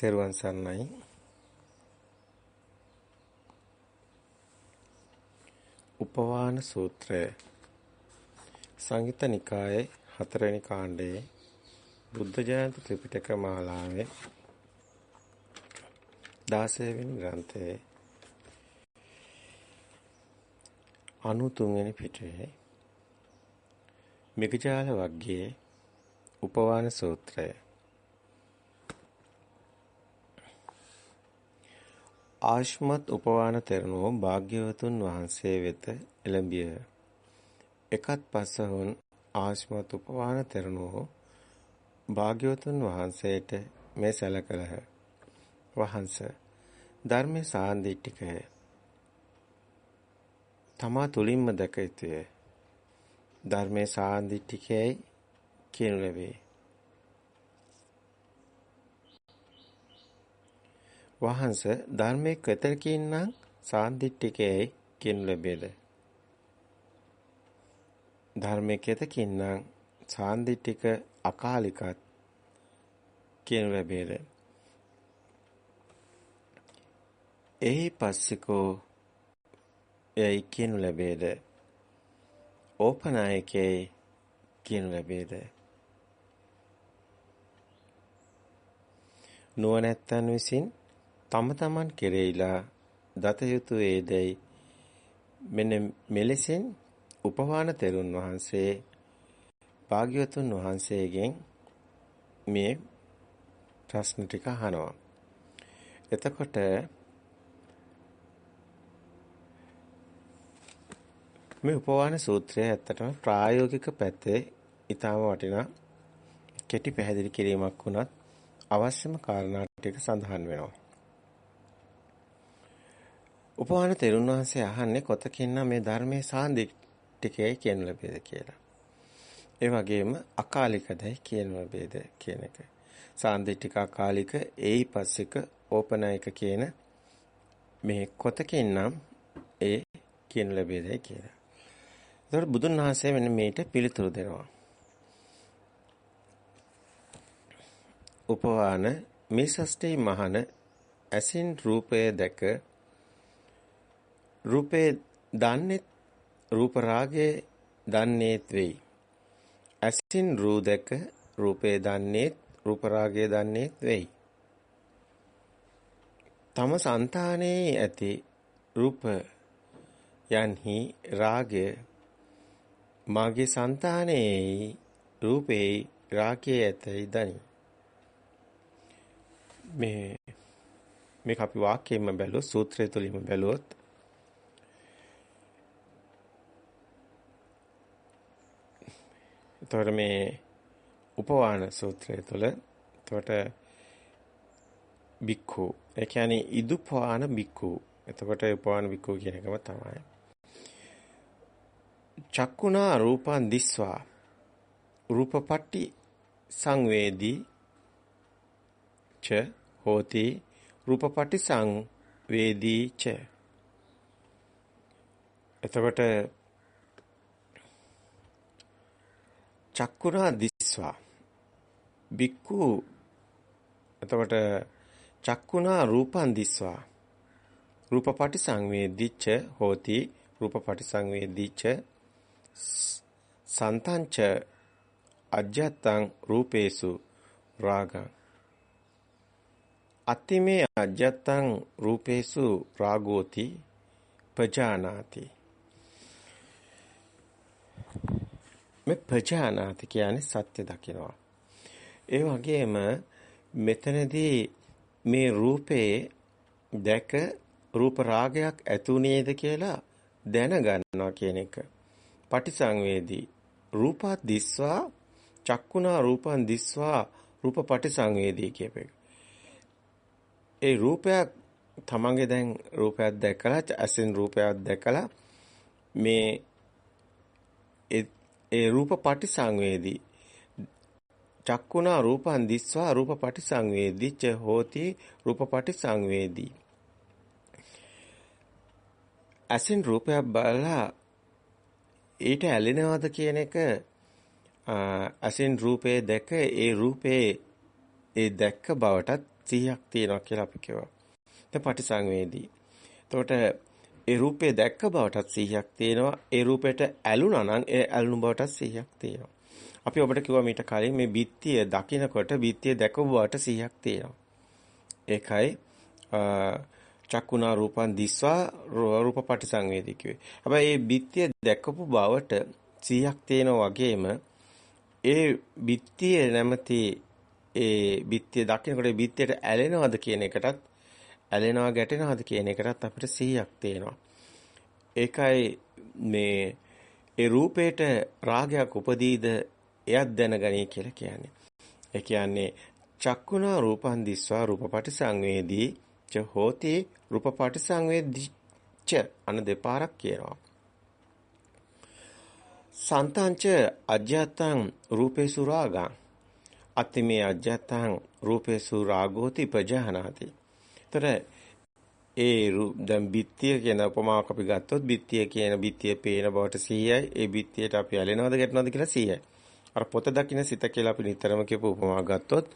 තෙරුවන් සරණයි. උපවාන සූත්‍රය සංගීත නිකායේ හතරවෙනි කාණ්ඩයේ බුද්ධ ජයන්ති ත්‍රිපිටක මාලාවේ 16 වෙනි ග්‍රන්ථයේ 93 වෙනි පිටුවේ මිගජාල වග්ගයේ උපවාන සූත්‍රය ආශ්මත් උපවාන තෙරණුව භාග්‍යවතුන් වහන්සේ වෙත එළඹිය. එකත් පසහොන් ආශ්මත් උපවාන තෙරණුව භාග්‍යවතුන් වහන්සේට මේ සැලකලහ. වහන්ස ධර්මයේ සාන්දිටිකය. තමා තුලින්ම දැක යුතුය. ධර්මයේ සාන්දිටිකයයි කියනු ලැබේ. වහන්ස ධර්මයේ කතරකින් නම් සාන්දිටිකයයි කියනු ලැබේද? ධර්මයේ කතකින් නම් සාන්දිටික අකාලිකත් කියනු ලැබේද? එහි පස්සිකෝ යයි කියනු ලැබේද? ඕපනායකයයි කියනු ලැබේද? නුවණැත්තන් විසින් තම තමන් කෙරෙහිලා දත යුතු වේදයි මෙන්න මෙලෙසින් උපවාන තෙරුන් වහන්සේ භාග්‍යවතුන් වහන්සේගෙන් මේ ප්‍රශ්න ටික අහනවා. එතකොට මේ උපවාන සූත්‍රය ඇත්තටම ප්‍රායෝගික පැත්තේ ඊටම වටිනා කෙටි පැහැදිලි කිරීමක් වුණත් අවශ්‍යම කාරණා ටික සඳහන් වෙනවා. උපවාන තෙරුන් වහන්සේ අහන්නේ කොතකින්නම් මේ ධර්මයේ සාන්දිටිකයයි කියන ලැබෙද කියලා. ඒ වගේම අකාලිකදයි කියන ලැබෙද කියන එක. සාන්දිටික අකාලික ඒයි පස්සික ඕපනායක කියන මේ කොතකින්නම් ඒ කියන ලැබෙදයි කියලා. ඒතකොට බුදුන් වහන්සේ මෙන්න මේට පිළිතුරු දෙනවා. උපවාන මේ සස්තේ මහන ඇසින් රූපය දැක රූපේ දන්නේ රූප රාගයේ දන්නේත් වෙයි. ඇසින් රූ දැක රූපේ දන්නේත් රූප රාගයේ දන්නේත් වෙයි. තම సంతානයේ ඇති රූප යන්හි රාගය මාගේ సంతානයේ රූපේ රාගයේ ඇතයි දනි. මේ මේක අපි වාක්‍යයෙන්ම බැලුවොත් සූත්‍රය තුලින්ම බැලුවොත් එතකොට මේ උපවාන සූත්‍රය තුළ එතකොට බික්ඛු ඒ කියන්නේ ඉදුපවාන බික්ඛු. එතකොට උපවාන බික්ඛු කියන එකම තමයි. චක්කුණා රූපං දිස්වා. රූපපට්ටි සංවේදී ච හෝති. රූපපටි සංවේදී ච. එතකොට චක්කුණා දිස්වා. බික්කු එතකොට චක්කුණා රූපං දිස්වා. රූපපටි සංවේදිච්ච හෝති රූපපටි සංවේදිච්ච සන්තංච අජ්ජත්තං රූපේසු රාගං. අත්තිමේ අජ්ජත්තං රූපේසු රාගෝති පජානාති මේ ප්‍රජානාති කියන්නේ සත්‍ය දකිනවා. ඒ වගේම මෙතනදී මේ රූපේ දැක රූප රාගයක් ඇතුණේද කියලා දැනගන්නවා කියන එක. පටිසංවේදී රූපත් දිස්වා චක්කුණා රූපං දිස්වා රූප පටිසංවේදී කියපේ. ඒ රූපයක් තමන්ගේ දැන් රූපයක් දැකලා ඇසින් රූපයක් දැකලා මේ ඒ රූප පටිසංවේදී චක්කුණා රූපං දිස්වා රූප පටිසංවේදී ච හෝති රූප පටිසංවේදී අසින් රූපයක් බලලා ඊට ඇලෙනවද කියන එක අසින් රූපේ දැක ඒ රූපේ ඒ දැක්ක බවටත් සිහියක් තියෙනවා කියලා අපි කියනවා. දැන් පටිසංවේදී. එතකොට ඒ රූපේ දැක්ක බවටත් සිහියක් තියෙනවා. ඒ රූපයට ඇලුනා නම් ඒ ඇලුණු බවටත් සිහියක් තියෙනවා. අපි ඔබට කිව්වා මීට කලින් මේ බිත්තිය දකිනකොට බිත්තිය දැකපු බවට සිහියක් තියෙනවා. ඒකයි චක්කුණා රූපං දිස්වා රූප පටිසංවේදී කිව්වේ. හැබැයි මේ බිත්තිය දැකපු බවට සිහියක් තියෙනවා වගේම ඒ බිත්තිය නැමැති ඒ බිත්තිය දකිනකොට බිත්තියට ඇලෙනවද කියන එකටත් ඇලෙනවා ගැටෙනවද කියන එකටත් අපිට සිහියක් තියෙනවා. ඒකයි මේ ඒ රූපේට රාගයක් උපදීද එයත් දැනගනී කියලා කියන්නේ. ඒ කියන්නේ චක්කුණා රූපං දිස්වා රූපපටි සංවේදී ච හෝති රූපපටි සංවේදී ච අන දෙපාරක් කියනවා. සන්තංච අජ්‍යත්තං රූපේසු රාගං අතිමේ අජ්‍යත්තං රූපේසු රාගෝති ප්‍රජහනාති. ତර ඒ දැන් බිත්තිය කියන උපමාවක් අපි ගත්තොත් බිත්තිය කියන බිත්තිය පේන බවට 100යි ඒ බිත්තියට අපි ඇලෙනවද ගැටෙනවද කියලා 100යි. අර පොත දකින්න සිත කියලා අපි නිතරම කියපු උපමාවක් ගත්තොත්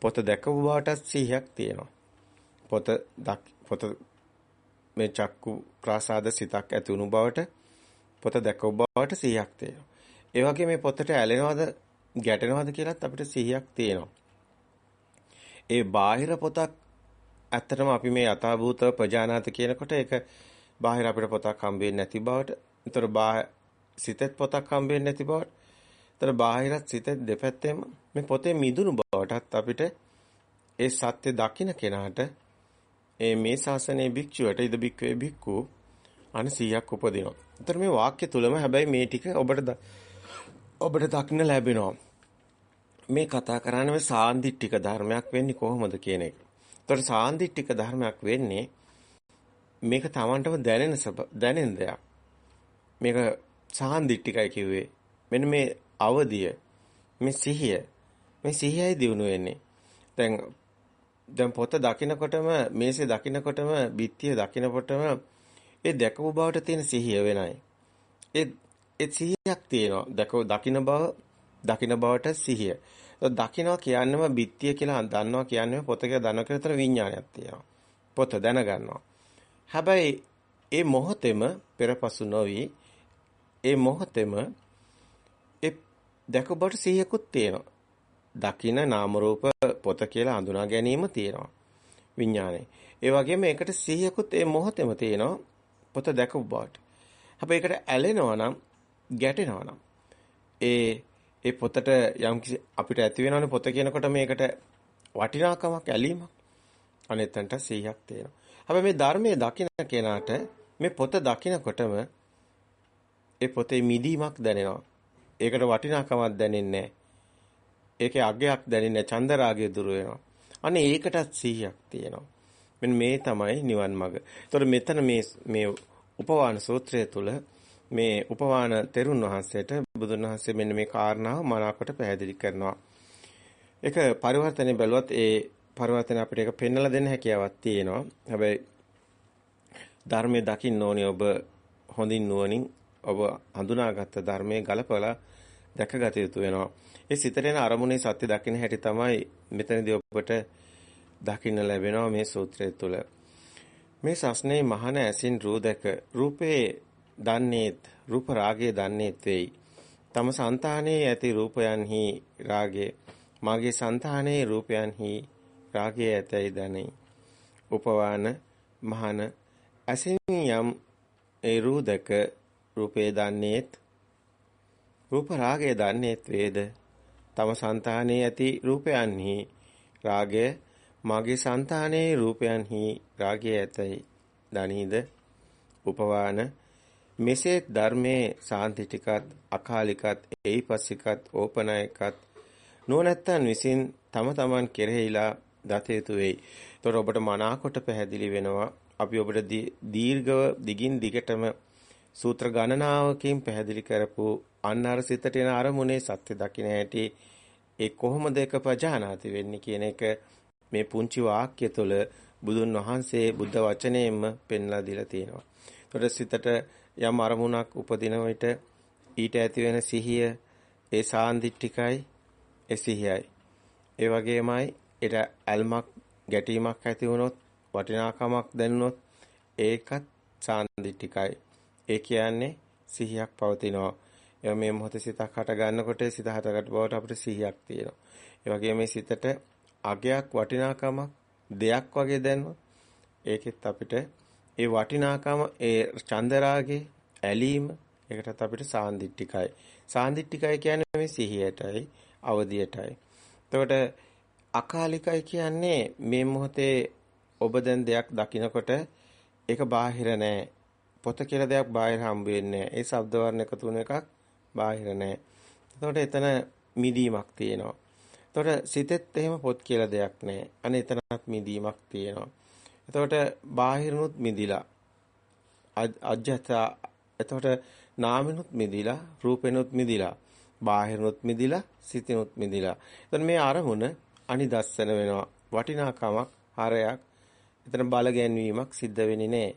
පොත දැකපු බවටත් 100ක් තියෙනවා. පොත පොත මේ චක්කු ප්‍රාසාද සිතක් ඇති වුණු බවට පොත දැකපු බවට 100ක් තියෙනවා. ඒ වගේ මේ පොතට ඇලෙනවද ගැටෙනවද කියලත් අපිට 100ක් තියෙනවා. ඒ බාහිර පොතක් ඇත්තටම අපි මේ යථාභූත ප්‍රජානාත කියනකොට ඒක බාහිර අපිට පොතක් හම්බෙන්නේ නැති බවට, ඒතර සිතෙත් පොතක් හම්බෙන්නේ නැති බවට, ඒතර බාහිරත් සිතෙත් දෙපැත්තෙම මේ පොතේ මිදුණු බවටත් අපිට ඒ සත්‍ය දකින්න කෙනාට ඒ මේ ශාසනයේ භික්ෂුවට ඉද භික්ඛවේ භික්ඛු අන 100ක් උපදිනවා. ඒතර මේ වාක්‍ය තුලම හැබැයි මේ ටික ඔබට ඔබට දකින්න ලැබෙනවා. මේ කතා කරන්නේ මේ සාන්දිටික ධර්මයක් වෙන්නේ කොහොමද කියන එක. ඒතකොට සාන්දිටික ධර්මයක් වෙන්නේ මේක Tamanටම දැනෙන දැනෙන දෙයක්. මේක සාන්දිටිකයි කිව්වේ. මෙන්න මේ අවදිය මේ සිහිය මේ සිහියයි දිනු වෙන්නේ. දැන් දැන් පොත දකිනකොටම මේසේ දකිනකොටම බිත්තිය දකිනකොටම ඒ දැකපු බවට තියෙන සිහිය වෙනයි. ඒ ඒ සිහියක් තියෙනවා. දැක දකින බව දකින බවට සිහිය. දකිනවා කියන්නේම බිත්තිය කියලා දන්නවා කියන්නේ පොත කියලා දන්නවා කියලා තර විඥානයක් තියෙනවා. පොත දැනගන්නවා. හැබැයි ඒ මොහොතේම පෙරපසු නොවි ඒ මොහොතේම ඒ දැකබට සිහියකුත් තියෙනවා. දකින නාම රූප පොත කියලා හඳුනා ගැනීම තියෙනවා. විඥානේ. ඒ වගේම ඒකට සිහියකුත් ඒ මොහොතේම තියෙනවා. පොත දැකපු බවට. හැබැයි ඒකට ඇලෙනවා නම් ගැටෙනවා නම් ඒ ඒ පොතට යම් අපිට ඇති වෙනවනේ පොත කියනකොට මේකට වටිනාකමක් ඇලීමක් අනෙතන්ට 100ක් තියෙනවා. හැබැයි මේ ධර්මයේ දකින්න කෙනාට මේ පොත දකිනකොටම ඒ පොතේ මිදීමක් දැනෙනවා. ඒකට වටිනාකමක් දැනෙන්නේ ඒකේ අගයක් දැනෙන්නේ චන්දරාගය දුර වෙනවා. අනේ ඒකටත් 100ක් තියෙනවා. මෙන්න මේ තමයි නිවන් මඟ. ඒතකොට මෙතන මේ මේ උපවාන සූත්‍රය තුල මේ උපවාන තෙරුන් වහන්සේට බුදුන් වහන්සේ මෙන්න මේ කාරණාව මනාකොට පැහැදිලි කරනවා. ඒක පරිවර්තනේ බැලුවත් ඒ පරිවර්තන අපිට ඒක පෙන්වලා දෙන්න හැකියාවක් තියෙනවා. හැබැයි ධර්මයේ දකින්න ඕනේ ඔබ හොඳින් නුවණින් ඔබ හඳුනාගත්ත ධර්මයේ ගලපලා දැකගත යුතු වෙනවා. ඒ සිතට එන අරමුණේ සත්‍ය දකින්න හැටි තමයි මෙතනදී ඔබට දකින්න ලැබෙනවා මේ සූත්‍රය තුළ. මේ සස්නේ මහන ඇසින් රූ දැක රූපේ දන්නේත් රූප රාගය දන්නේත් වෙයි. තම సంతානයේ ඇති රූපයන්හි රාගය මාගේ సంతානයේ රූපයන්හි රාගය ඇතැයි දනයි. උපවාන මහන ඇසෙන් යම් ඒ රූදක රූපේ දන්නේත් රූප රාගය දන්නේත් වේද තම సంతානයේ ඇති රූපයන්හි රාගය මාගේ సంతානයේ රූපයන්හි රාගය ඇතැයි දනීද උපවාන මෙසේ ධර්මයේ සාන්තිටිකත් අකාලිකත් ඒයිපස්සිකත් ඕපනායකත් නුවණැත්තන් විසින් තම තමන් කෙරෙහිලා දත යුතු වෙයි. ඒතකොට ඔබට මනාකොට පැහැදිලි වෙනවා. අපි ඔබට දීර්ඝව දිගින් දිගටම සූත්‍ර ගණනාවකින් පැහැදිලි කරපු අන්නර සිතට එන අරමුණේ සත්‍ය දකින්න ඇති ඒ කොහොමද එක ප්‍රජානාති වෙන්නේ කියන එක මේ පුංචි වාක්‍ය තුළ බුදුන් වහන්සේ බුද්ධ වචනයෙන්ම පෙන්ලා දීලා තියෙනවා. ඒතකොට සිතට යම් අරමුණක් උපදින විට ඊට ඇති වෙන සිහිය ඒ සාන්දිටිකයි ඒ සිහියයි. ඒ වගේමයි ඒට ඇල්මක් ගැටීමක් ඇති වුණොත් වටිනාකමක් දැනුනොත් ඒකත් සාන්දිටිකයි. ඒ කියන්නේ සිහියක් පවතිනවා. ඒ මේ මොහොතේ සිතක් හට ගන්නකොට සිත හටගත් බවට අපිට සිහියක් තියෙනවා. ඒ වගේම මේ සිතට අගයක් වටිනාකමක් දෙයක් වගේ දැනුනොත් ඒකෙත් අපිට ඒ වටිනාකම ඒ චන්දරාගේ ඇලීම ඒකටත් අපිට සාන්දිටිකයි. සාන්දිටිකයි කියන්නේ මේ සිහියටයි අවදියටයි. එතකොට අකාලිකයි කියන්නේ මේ මොහොතේ ඔබ දැන් දෙයක් දකිනකොට ඒක බාහිර නෑ. පොත කියලා දෙයක් බාහිර හම්බ වෙන්නේ ඒ ශබ්ද වර්ණ එකතු වෙන එකක් බාහිර නෑ. එතකොට එතන මිදීමක් තියෙනවා. එතකොට සිතෙත් එහෙම පොත් කියලා දෙයක් නෑ. අනේ එතනත් මිදීමක් තියෙනවා. එතකොට බාහිරනුත් මිදිලා අජ්ජත එතකොට නාමිනුත් මිදිලා රූපෙනුත් මිදිලා බාහිරනුත් මිදිලා සිතිනුත් මිදිලා. එතන මේ අරමුණ අනිදස්සන වෙනවා. වටිනාකමක් හරයක්. එතන බල ගැන්වීමක් සිද්ධ වෙන්නේ නැහැ.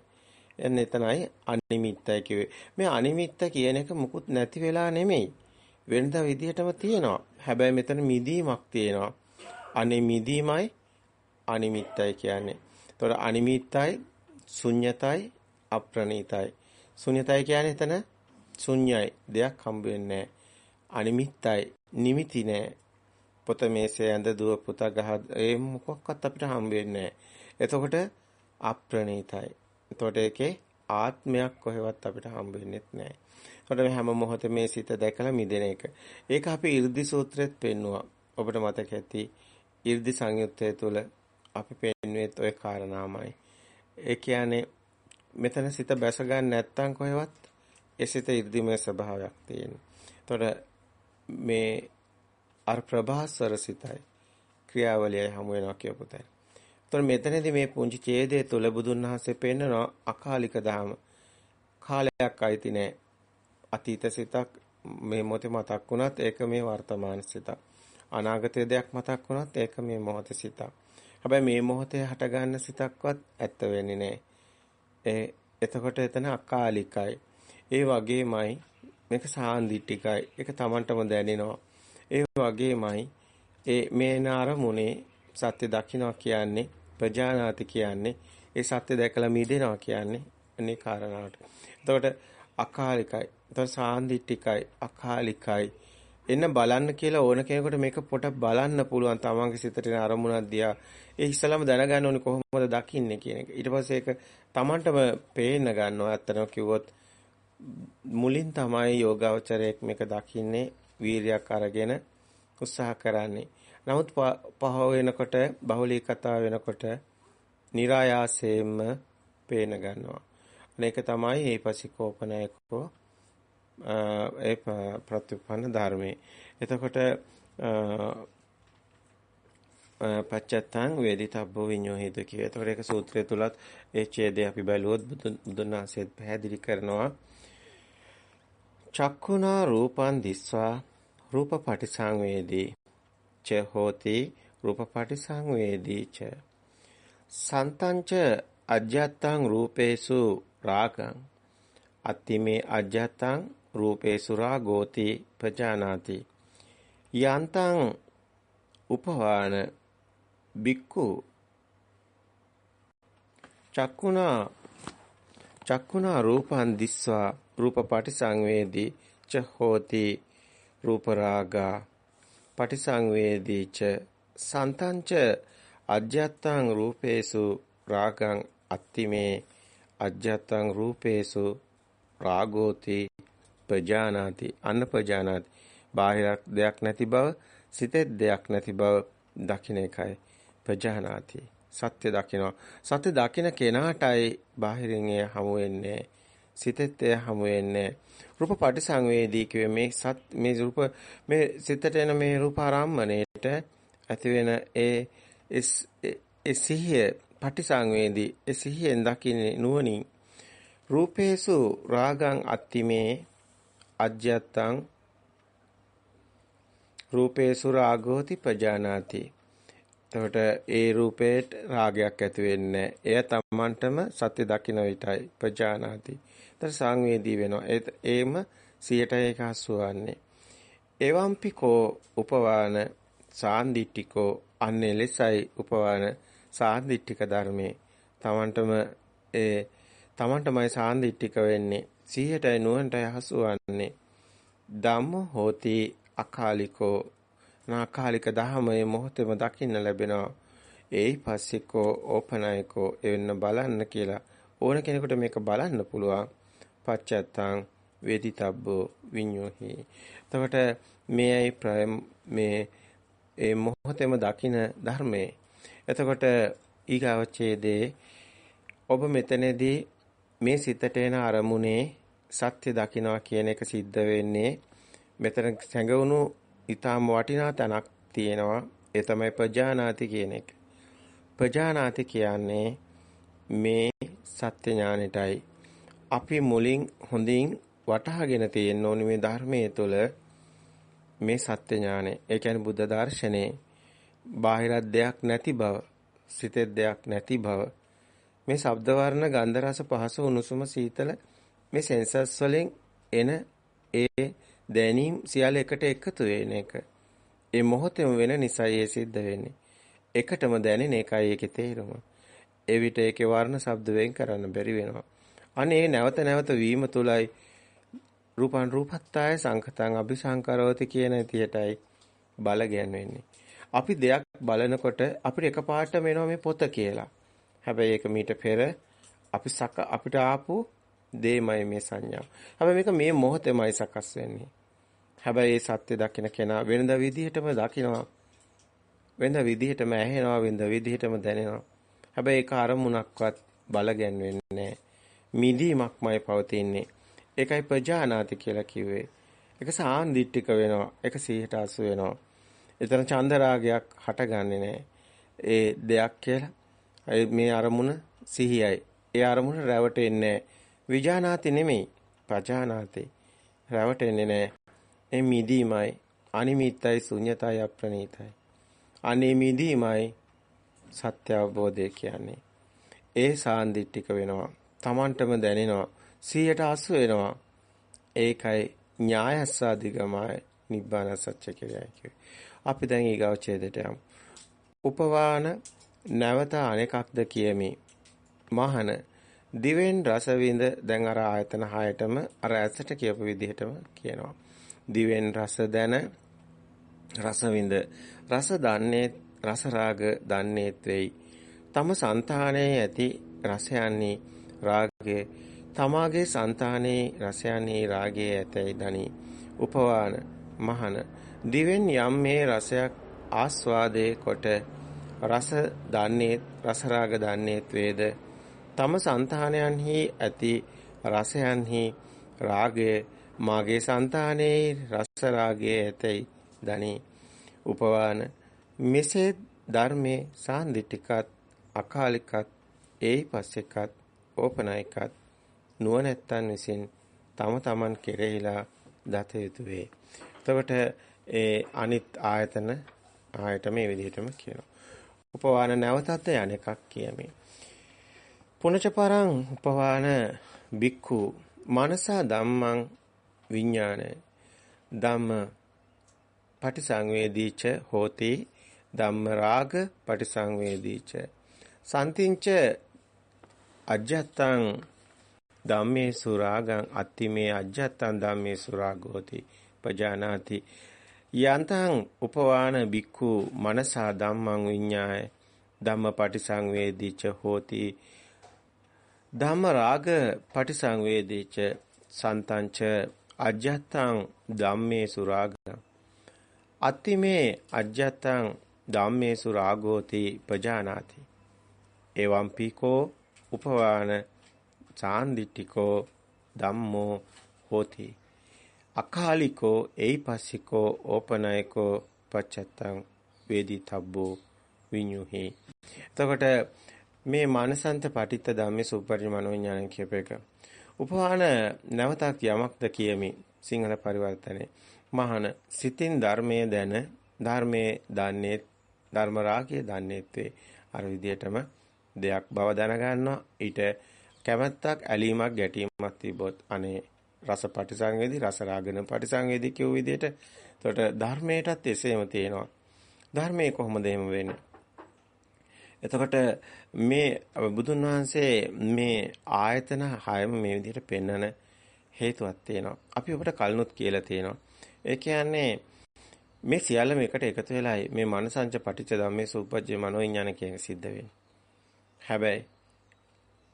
එන්න එතනයි අනිමිත්තයි කිව්වේ. මේ අනිමිත්ත කියන එක මුකුත් නැති වෙලා නෙමෙයි. වෙනදා විදිහටම තියෙනවා. හැබැයි මෙතන මිදීමක් තියෙනවා. අනේ මිදීමයි අනිමිත්තයි කියන්නේ. එතකොට අනිමිත්තයි, ශුන්්‍යතයි, අප්‍රණීතයි. ශුන්්‍යතයි කියන්නේ එතන ශුන්්‍යයි. දෙයක් හම්බ වෙන්නේ අනිමිත්තයි, නිමිති නෑ. පොත මේසේ ඇඳ දුව පුත ගහ ඒ මොකක්වත් අපිට හම්බ වෙන්නේ එතකොට අප්‍රණීතයි. එතකොට ඒකේ ආත්මයක් කොහෙවත් අපිට හම්බ වෙන්නේත් නැහැ. ඒකට හැම මොහොතේ මේ සිත දැකලා මිදෙන එක. ඒක අපි 이르දි සූත්‍රෙත් පෙන්නවා. ඔබට මතක ඇති 이르දි සංයුත්තය තුළ අපි තියෙන්නේත් ওই කාරණාමයි. ඒ කියන්නේ මෙතන සිත බැස ගන්න නැත්තම් කොහෙවත් ඒ සිත 이르දිමේ ස්වභාවයක් තියෙනවා. එතකොට මේ අර ප්‍රභාස්වර සිතයි ක්‍රියාවලියයි හමු වෙනවා කියපු තැන. එතකොට මෙතනදී මේ පුංචි ඡේදයේ තුල බුදුන් වහන්සේ පෙන්නනවා අකාලික ධම කාලයක් අයිති නැහැ. අතීත සිතක් මේ මොහොතේ මතක් වුණත් ඒක මේ වර්තමාන සිතක්. අනාගතයේ දෙයක් මතක් වුණත් ඒක මේ මොහොතේ සිතක්. හැබැයි මේ මොහොතේ හටගන්න සිතක්වත් ඇත්ත වෙන්නේ නැහැ. ඒ එතකොට එතන අකාලිකයි. ඒ වගේමයි මේක සාන්දිටිකයි. ඒක Tamanටම දැනෙනවා. ඒ වගේමයි ඒ මේන අරමුණේ සත්‍ය දකින්නවා කියන්නේ ප්‍රජානාති කියන්නේ ඒ සත්‍ය දැකලා මිදෙනවා කියන්නේ අනේ කාරණාවට. එතකොට අකාලිකයි. එතකොට සාන්දිටිකයි අකාලිකයි එන්න බලන්න කියලා ඕන කෙනෙකුට මේක පොට බලන්න පුළුවන් තමන්ගේ සිතට එන අරමුණක් දිහා. ඒ ඉස්සලම දැනගන්න ඕනේ කොහොමද දකින්නේ කියන එක. ඊට පස්සේ ඒක තමන්ටම පේන්න ගන්නවා. ඇත්තටම කිව්වොත් මුලින් තමයි යෝගාවචරයක් මේක දකින්නේ වීරියක් අරගෙන උත්සාහ කරන්නේ. නමුත් පහ වෙනකොට බහුලී කතා වෙනකොට નિરાයාසයෙන්ම පේන ගන්නවා. අනේක තමයි මේ පසිකෝපනයකෝ ඒ ප්‍රතිපන්න ධර්මයේ. එතකොට පච්චත්තං වේදිතබ්බෝ විඤ්ඤෝ හේතු කිය. එතකොට ඒක සූත්‍රය තුලත් ඒ ඡේදය අපි බැලුවොත් බුදුන් වහන්සේත් පැහැදිලි කරනවා. චක්ඛුනා රූපං දිස්වා රූප පටිසංවේදී ච හෝති රූප පටිසංවේදී ච සන්තංච අජ්ජත්තං රූපේසු රාගං අත්තිමේ අජ්ජත්තං රූපේසු රාගෝති පජානාති යන්තං උපවාන බික්කු චක්කුණා චක්කුණා රූපං දිස්වා රූප පටිසංවේදී ච හෝති රූප රාගා පටිසංවේදී ච සන්තංච අජ්ජත්තං රූපේසු රාගං අත්තිමේ. අජ්ජත්තං රූපේසු රාගෝති ප්‍රජානාති අන්න ප්‍රජානාති බාහිර දෙයක් නැති බව සිතෙත් දෙයක් නැති බව දකින්න එකයි ප්‍රජානාති. සත්‍ය දකිනවා. සත්‍ය දකින කෙනාටයි බාහිරින් එය හමු වෙන්නේ. සිතෙත් එය හමු වෙන්නේ. රූප පටිසංවේදී කියවේ මේ සත් මේ රූප මේ සිතට එන මේ රූප ආරම්මණයට ඇති වෙන ඒ ඒ සිහිය පටිසංවේදී ඒ සිහියෙන් දකින්නේ නුවණින්. රූපේසු රාගං අත්තිමේ අජ්ජත්තං රූපේසු රාගෝති පජානාති. එතකොට ඒ රූපේට රාගයක් ඇති වෙන්නේ එය තමන්ටම සත්‍ය දකින්න විතරයි පජානාති. එතන සංවේදී වෙනවා. ඒම 100ට ඒක හසුවන්නේ. එවම්පිකෝ උපවාන සාන්දිටිකෝ අන්නේ ලෙසයි උපවාන සාන්දිටික ධර්මයේ තමන්ටම ඒ තමන්ටමයි සාන්දිටික වෙන්නේ සිහියටයි නුවණටයි හසුවන්නේ. ධම්ම හෝති අකාලිකෝ. නාකාලික ධහමයේ මොහොතේම දකින්න ලැබෙනවා. ඒයි පස්සිකෝ ඕපනායකෝ එන්න බලන්න කියලා. ඕන කෙනෙකුට මේක බලන්න පුළුවන්. පච්චත්තං වේදිතබ්බෝ විඤ්ඤෝහි. එතකොට මේයි මේ ඒ මොහොතේම දකින ධර්මයේ? එතකොට ඊගාවචේදී ඔබ මෙතනදී මේ සිතට එන අරමුණේ සත්‍ය දකින්නවා කියන එක සිද්ධ වෙන්නේ මෙතන සැඟවුණු ඊටාම වටිනා තැනක් තියෙනවා ඒ තමයි ප්‍රජානාති කියන එක. ප්‍රජානාති කියන්නේ මේ සත්‍ය ඥානෙටයි අපි මුලින් හොඳින් වටහාගෙන තියෙන්න ඕනි මේ ධර්මයේ තුල මේ සත්‍ය ඥානෙ. ඒ කියන්නේ බුද්ධ දර්ශනේ බාහිර දෙයක් නැති බව, සිතේ දෙයක් නැති බව. මේ ශබ්ද වර්ණ ගන්ධ රස පහස උණුසුම සීතල මේ සෙන්සර්ස් වලින් එන ඒ දැනීම් සියල්ල එකට එකතු වෙන එක. ඒ මොහොතේම වෙන නිසා ඒ සිද්ධ වෙන්නේ. එකටම දැනෙන එකයි ඒකේ තේරුම. ඒ විට ඒකේ වර්ණ ශබ්ද වෙන් කරන්න බැරි වෙනවා. අනේ නැවත නැවත වීම තුලයි රූපං රූපත්තාය සංකතං අபிසංකරෝති කියන විදියටයි බල ගැන්වෙන්නේ. අපි දෙයක් බලනකොට අපිට එකපාරටම එනවා මේ පොත කියලා. හැබැයි ඒක මීට පෙර අපි සක අපිට ආපු දේමයි මේ සංඥා. හැබැයි මේක මේ මොහොතේමයි සකස් වෙන්නේ. හැබැයි ඒ සත්‍ය දකින්න කෙනා වෙනද විදිහටම දකිනවා. වෙනද විදිහටම ඇහෙනවා වෙනද විදිහටම දැනෙනවා. හැබැයි ඒක අරමුණක්වත් බලගැන්වෙන්නේ නැහැ. මිදීමක්මයි පවතින්නේ. ඒකයි ප්‍රජානාති කියලා කිව්වේ. ඒක සාන්දිටික වෙනවා. ඒක සීහට අසු වෙනවා. එතන චන්දරාගයක් හටගන්නේ නැහැ. ඒ දෙයක් කියලා. මේ අරමුණ සිහියයි. ඒ අරමුණ රැවටෙන්නේ නැහැ. විජානාති නෙමෙයි. පජානාති. රැවටෙන්නේ නැහැ. ඒ මිදීමයි අනිමිත්තයි ශුන්‍යතයි අප්‍රණීතයි. අනේ මිදීමයි සත්‍ය අවබෝධය කියන්නේ. ඒ සාන්දිටික වෙනවා. Tamanටම දැනෙනවා. 180 වෙනවා. ඒකයි ඥායස්සාදිගමයි නිබ්බාන සත්‍ය කියලා කියයි. අපි දැන් ඊගව ඡේදයට යමු. උපවාන නැවත අනෙකක්ද කියමි. මහන දිවෙන් රස විඳ දැන් අර ආයතන 6ටම අර ඇසට කියපු විදිහටම කියනවා. දිවෙන් රස දැන රස විඳ රස දන්නේ රස රාග දන්නේත් වෙයි. තම సంతානයේ ඇති රසයන්හි රාගය තමාගේ సంతානයේ රසයන්හි රාගය ඇතැයි දනි. උපවාන මහන දිවෙන් යම් මේ රසයක් ආස්වාදයේ කොට රස දන්නේත් රස රාග දන්නේත් වේද තම సంతානයන්හි ඇති රසයන්හි රාගය මාගේ సంతානයේ රස රාගයේ ඇතයි දනි උපවාන මෙසේ ධර්මයේ සාන්දිටිකත් අකාලිකත් ඒයි පස්සෙකත් ඕපනායකත් නුවණැත්තන් විසින් තම තමන් කෙරෙහිලා දත යුතු වේ. එතකොට ඒ අනිත් ආයතන ආයත මේ විදිහටම කියනවා. උපවාන නැවතත් යන එකක් කියමි. පුනචපරං උපවාන බික්ඛු මනසා ධම්මං විඥාන ධම්ම පටිසංවේදීච හෝති ධම්ම රාග පටිසංවේදීච සන්තිංච අජ්ජත්තං ධම්මේසු රාගං අත්තිමේ අජ්ජත්තං ධම්මේසු රාගෝති පජානාති යන්තං උපවාන බික්ඛු මනසා ධම්මං විඤ්ඤාය ධම්ම පටිසංවේදීච හෝති ධම්ම රාග පටිසංවේදීච සන්තංච අජ්ජත්තං ධම්මේසු රාගං අත්තිමේ අජ්ජත්තං ධම්මේසු රාගෝති පජානාති එවම් පීකෝ උපවාන සාන්දිටිකෝ ධම්මෝ හෝති. අකාලිකෝ ඒයිපස්සිකෝ ඕපනයකෝ පච්චත්තං වේදිතබ්බෝ විඤ්ඤුහි. එතකොට මේ මානසන්ත පටිත්ත ධම්මේ සුපරි මනෝඥාන කියප එක. උපවාන නැවතත් යමක්ද කියමි. සිංහල පරිවර්තනයේ. මහාන සිතින් ධර්මයේ දැන ධර්මයේ දන්නේ ධර්ම රාගය දන්නේත් වේ අර විදිහටම දෙයක් බව දැනගන්නවා. ඊට කැමැත්තක් ඇලීමක් ගැටීමක් තිබොත් අනේ රස පටිසංවේදී රස රාගන පටිසංවේදී කියු විදිහට එතකොට ධර්මයටත් එසේම තියෙනවා. ධර්මයේ කොහොමද එහෙම වෙන්නේ? එතකොට මේ බුදුන් වහන්සේ මේ ආයතන හයම මේ විදිහට පෙන්වන හේතුවක් තියෙනවා. අපි ඔබට කලිනුත් කියලා තියෙනවා. ඒ කියන්නේ මේ සියල්ලම එකට එකතු වෙලායි මේ මනසංච පටිච්ච ධම්මේ සූපජ්ජේ මනෝවිඤ්ඤාණ කියන සිද්ධ වෙන්නේ. හැබැයි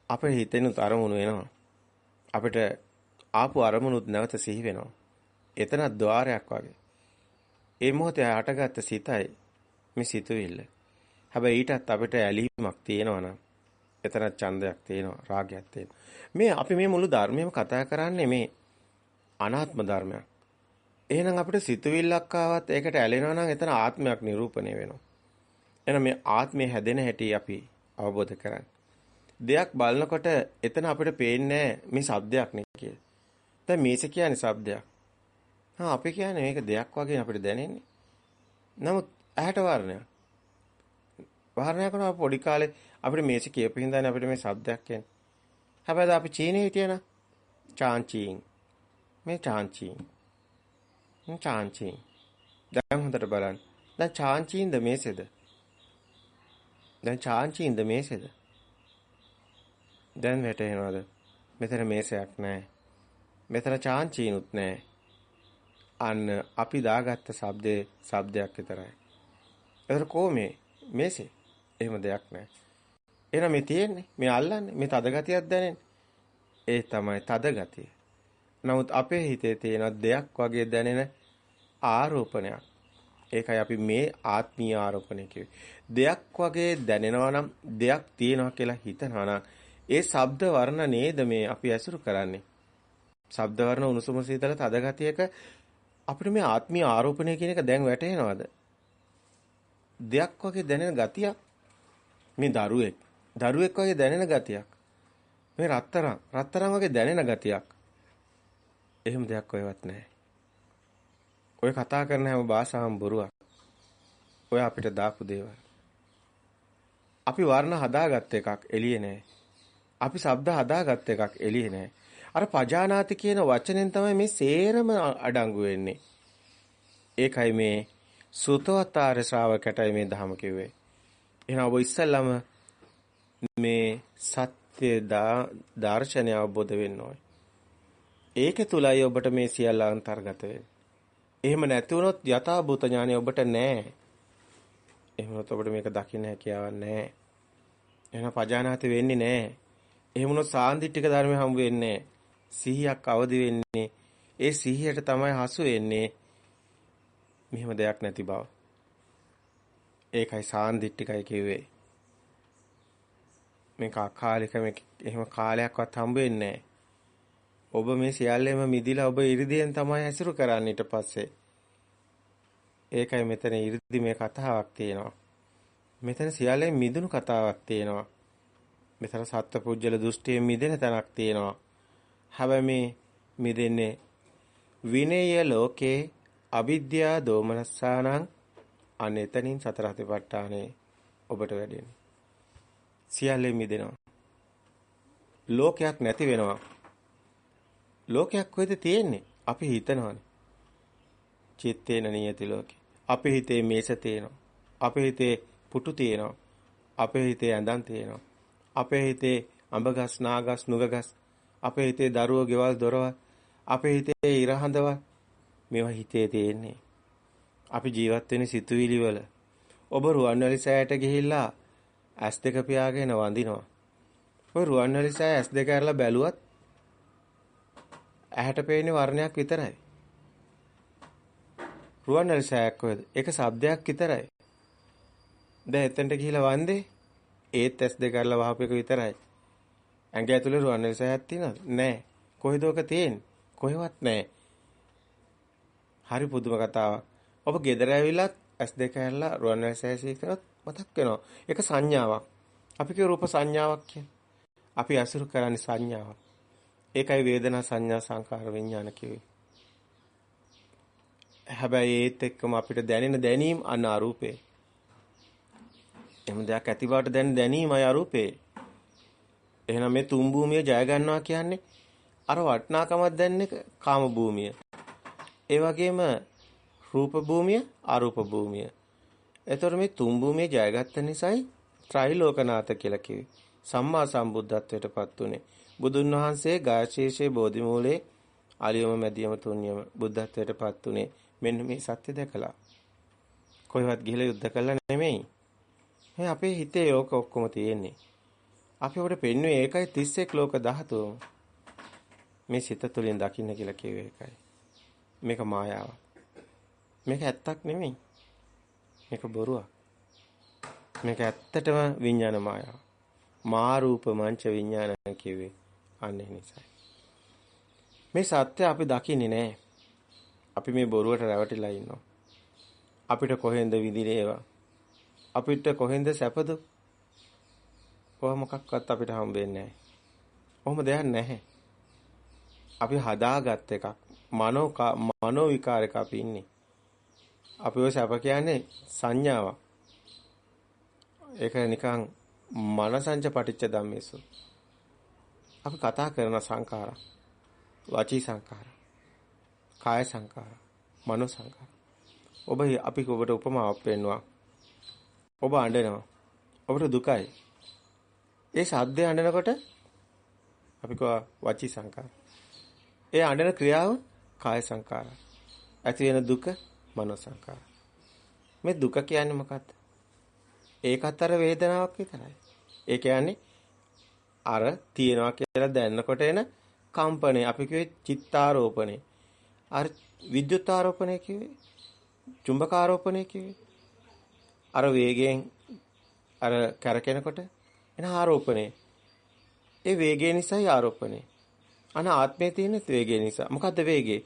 අපේ හිතෙනුත් අරමුණු වෙනවා. අපිට ආපු අරමුණුත් නැවත සිහි වෙනවා. එතන ద్వාරයක් වගේ. ඒ මොහොතේ හටගත්ත සිතයි මේ සිතුවිල්ල. හැබැයි ඊටත් අපිට ඇලීමක් තියෙනවා එතන ඡන්දයක් තියෙනවා රාගයක් තියෙනවා. මේ අපි මේ මුළු ධර්මයේම කතා කරන්නේ මේ අනාත්ම ධර්මයක්. එහෙනම් අපිට සිතුවිල්ලක් ආවත් ඒකට ඇලෙනවා නම් එතන ආත්මයක් නිරූපණය වෙනවා. එහෙනම් මේ ආත්මය හැදෙන හැටි අපි අවබෝධ කරගන්න. දෙයක් බලනකොට එතන අපිට පේන්නේ මේ shabdayak නේ කියලා. දැන් මේස කියන්නේ shabdayak. හා අපි කියන්නේ මේක දෙයක් වගේ අපිට දැනෙන්නේ. නමුත් ඇහැට වර්ණයක්. වර්ණයක් කරනවා පොඩි කාලේ අපිට මේස කියපු හින්දානේ අපිට මේ શબ્දයක් කියන්නේ. හැබැයි අපි චීනේ හිටියනම් චාන්චීන් මේ චාන්චීන් චාන්චීන් දැන් හොඳට බලන්න. දැන් චාන්චීන්ද මේසෙද? දැන් චාන්චීන්ද මේසෙද? දැන් වැටෙනවද? මෙතන මේසයක් නැහැ. මෙතන චාන්චීනුත් නැහැ. අන්න අපි දාගත්ත shabdේ shabdයක් විතරයි. ඒතර කොහොමේ මේසේ? එහෙම දෙයක් නැහැ. එහෙනම් මේ තියෙන්නේ මේ අල්ලන්නේ මේ තද ගතියක් දැනෙන්නේ. ඒ තමයි තද ගතිය. නමුත් අපේ හිතේ තියෙන දෙයක් වගේ දැනෙන ආරෝපණයක්. ඒකයි අපි මේ ආත්මීය ආරෝපණය කිව්වේ. දෙයක් වගේ දැනෙනවා නම් දෙයක් තියෙනවා කියලා හිතනවා නම් ඒ ශබ්ද වර්ණ නේද මේ අපි ඇසුරු කරන්නේ. ශබ්ද වර්ණ උණුසුම සීතල තද ගතියක අපිට මේ ආත්මීය ආරෝපණය කියන එක දැන් වැටහෙනවද? දෙයක් වගේ දැනෙන ගතියක් මේ දරුවෙක්. දරුවෙක් වගේ දැනෙන ගතියක්. මේ රත්තරන්. රත්තරන් වගේ දැනෙන ගතියක්. එහෙම දෙයක් ඔයවත් නැහැ. ඔය කතා කරන හැම භාෂාවම බොරුවක්. ඔය අපිට දාපු දේවල්. අපි වර්ණ හදාගත්ත එකක් එළියේ නැහැ. අපි ශබ්ද හදාගත්ත එකක් එළියේ නැහැ. අර පජානාති කියන වචනෙන් තමයි මේ සේරම අඩංගු වෙන්නේ. ඒකයි මේ සුතවතාර ශ්‍රාවකටයි මේ ධහම කිව්වේ. එහෙනම් ඔබ ඉස්සල්ලාම මේ සත්‍ය දර්ශනය අවබෝධ වෙන්න ඕනේ. ඒක තුලයි ඔබට මේ සියල්ල අන්තර්ගත වෙන්නේ. එහෙම නැති වුණොත් යථාභූත ඥානය ඔබට නැහැ. එහෙම වුණොත් ඔබට මේක දකින්න හැකියාවක් නැහැ. එහෙනම් පජානාති වෙන්නේ නැහැ. එහෙම වුණොත් සාන්දිටික ධර්ම හම්බ වෙන්නේ සිහියක් අවදි වෙන්නේ ඒ සිහියට තමයි හසු වෙන්නේ මෙහෙම දෙයක් නැති බව. ඒකයි සාන්දිටිකයි කිව්වේ. මේක අකාලික මේක එහෙම කාලයක්වත් හම්බ වෙන්නේ ඔබ මේ සියල්ලෙම මිදිලා ඔබ 이르දියෙන් තමයි ඇසුරු කරන්න ඊට පස්සේ. ඒකයි මෙතන 이르දි මේ කතාවක් තියෙනවා. මෙතන සියල්ලෙන් මිදුණු කතාවක් තියෙනවා. මෙතන සත්පුජ්‍යල දෘෂ්ටියෙන් මිදෙන තැනක් තියෙනවා. හැබැයි මේ මිදෙන්නේ විනය ලෝකේ අවිද්‍යා දෝමනස්සානං අනෙතනින් සතර හතිපට්ඨානේ ඔබට වැඩෙන්නේ. සියල්ලෙන් මිදෙනවා. ලෝකයක් නැති වෙනවා. ලෝකයක් කොහෙද තියෙන්නේ? අපි හිතනවානේ. චිත්තේන නියති ලෝකේ. අපේ හිතේ මේස තියෙනවා. අපේ හිතේ පුටු තියෙනවා. අපේ හිතේ ඇඳන් තියෙනවා. අපේ හිතේ අඹගස් නාගස් නුගගස් අපේ හිතේ දරුවෝ ගෙවල් දොරවල් අපේ හිතේ ඉරහඳවල් මේවා හිතේ තියෙන්නේ අපි ජීවත් වෙන සිතුවිලි වල ඔබ රුවන්වැලි සෑයට ගිහිල්ලා ඇස් දෙක පියාගෙන වඳිනවා ඔය රුවන්වැලි සෑය ඇස් දෙක අරලා බැලුවත් ඇහැට පේන්නේ වර්ණයක් විතරයි රුවන්වැලි සෑයක් කොහෙද ඒක ශබ්දයක් විතරයි දැන් එතනට ගිහිල්ලා වන්දේ ඒත් ඇස් දෙක අරලා වහපු එක විතරයි. ඇඟ ඇතුලේ රුවන්වැලි සෑයක් තියෙනවද? නැහැ. කොහෙද ඔක තියෙන්නේ? කොහෙවත් නැහැ. හරි පුදුම කතාවක්. ඔබ ගෙදර ඇවිල්ලත් ඇස් දෙක ඇරලා රුවන්වැලි සෑය සීකරත් මතක් වෙනවා. ඒක සංඥාවක්. අපි කිය රූප සංඥාවක් කියන්නේ. අපි අසුරු කරන්නේ සංඥාවක්. ඒකයි වේදනා සංඥා සංකාර විඥාන කිව්වේ. හැබැයි ඒත් එක්කම අපිට දැනෙන දැනීම අන්න අරූපේ. එහෙම දෙයක් ඇති බවට දැන දැනීමයි අරූපේ. එහෙනම් මේ තුන් භූමිය ජය ගන්නවා කියන්නේ අර වටනාකමක් දැනන්නේ කාම භූමිය. ඒ වගේම රූප භූමිය, අරූප භූමිය. එතකොට මේ තුන් භූමිය ජයගත්ත නිසායි ත්‍රිලෝකනාථ කියලා කිව්වේ. සම්මා සම්බුද්ධත්වයටපත් උනේ. බුදුන් වහන්සේ ගාශේෂේ බෝධිමූලේ අලියම මැදියම තුන්යම බුද්ධත්වයටපත් උනේ මෙන්න මේ සත්‍ය දැකලා. කොහෙවත් ගිහලා යුද්ධ කළා නෙමෙයි. මේ අපේ හිතේ යෝක ඔක්කොම තියෙන්නේ. අපි උඩ පෙන්වුවේ ඒකයි 31 ලෝක ධාතු. මේ සිත තුළින් දකින්න කියලා කියුවේ ඒකයි. මේක මායාවක්. මේක ඇත්තක් නෙමෙයි. මේක බොරුවක්. මේක ඇත්තටම විඥාන මායාව. මා රූප මංච විඥාන කියුවේ අන්නේ නිසායි. මේ සත්‍ය අපි දකින්නේ නැහැ. අපි මේ බොරුවට රැවටිලා ඉන්නවා. අපිට කොහෙන්ද විඳිනේ ඒවා? අපිට කොහෙන්ද සැපද? කොහොම මොකක්වත් අපිට හම්බෙන්නේ නැහැ. කොහොම දෙයක් නැහැ. අපි හදාගත් එකක්. මනෝ මනෝ විකාරයක අපි ඉන්නේ. අපි ඔය සැප කියන්නේ සංඥාවක්. ඒක නිකන් මනසංච පටිච්ච ධම්මේසු. අපි කතා කරන සංඛාරා. වාචී සංඛාරා. කාය සංඛාරා. මනෝ සංඛාරා. ඔබ අපි ඔබට උපමාවක් පෙන්නවා. ඔබ අඬනවා. ඔබට දුකයි. ඒ සද්දය අඬනකොට අපි කව වචී සංකාර. ඒ අඬන ක්‍රියාව කාය සංකාර. ඇති වෙන දුක මනෝ සංකාර. මේ දුක කියන්නේ මොකක්ද? ඒකත් අර වේදනාවක් විතරයි. ඒ කියන්නේ අර තියනවා කියලා දැනනකොට එන කම්පණය අපි කිව්වේ චිත්තාරෝපණය. අර විද්‍යුතාරෝපණය කිව්වේ චුම්බකාරෝපණය කිව්වේ. අර වේගයෙන් අර කැරකෙනකොට එන ආරෝපණය. ඒ වේගය නිසායි ආරෝපණය. අන ආත්මයේ තියෙන වේගය නිසා. මොකද්ද වේගය?